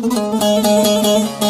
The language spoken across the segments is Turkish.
Müzik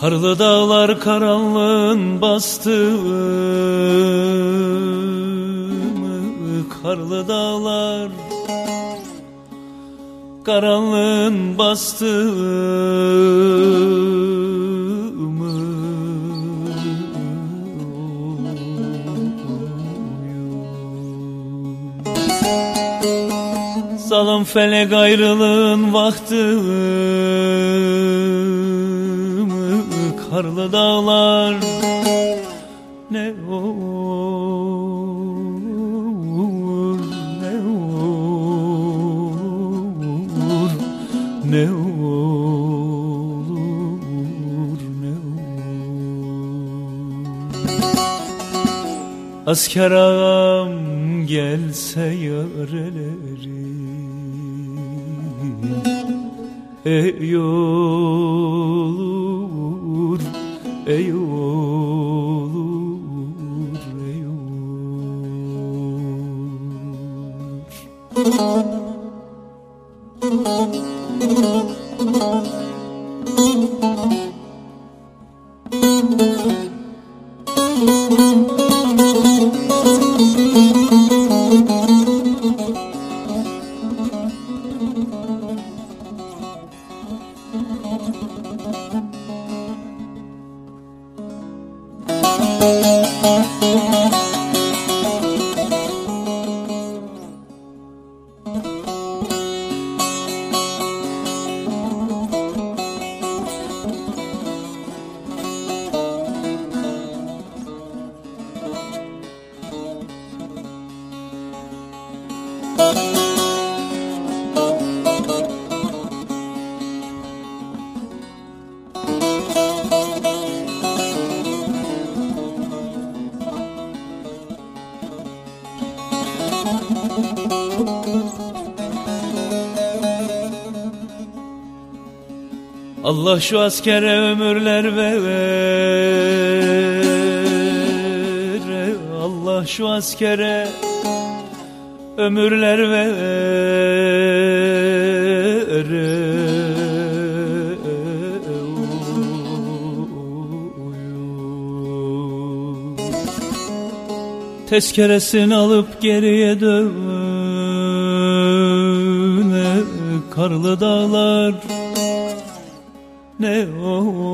Karlı dağlar karanlığın bastı Karlı dağlar karanlığın bastı Zalim felek ayrılığın vakti karlı dağlar ne olur ne olur ne olur ne olur. Asker ağam gelse yareleri Ey olur, Thank you. Allah şu askere ömürler ver Allah şu askere ömürler ver Tezkeresini alıp geriye döne Karlı dağlar ne olur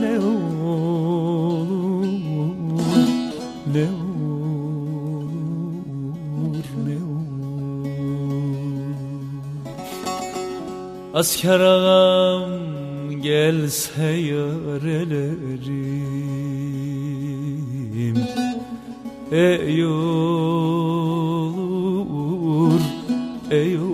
ne olur ne olur Asker ağam gelse yarelerim Ey olur ey olur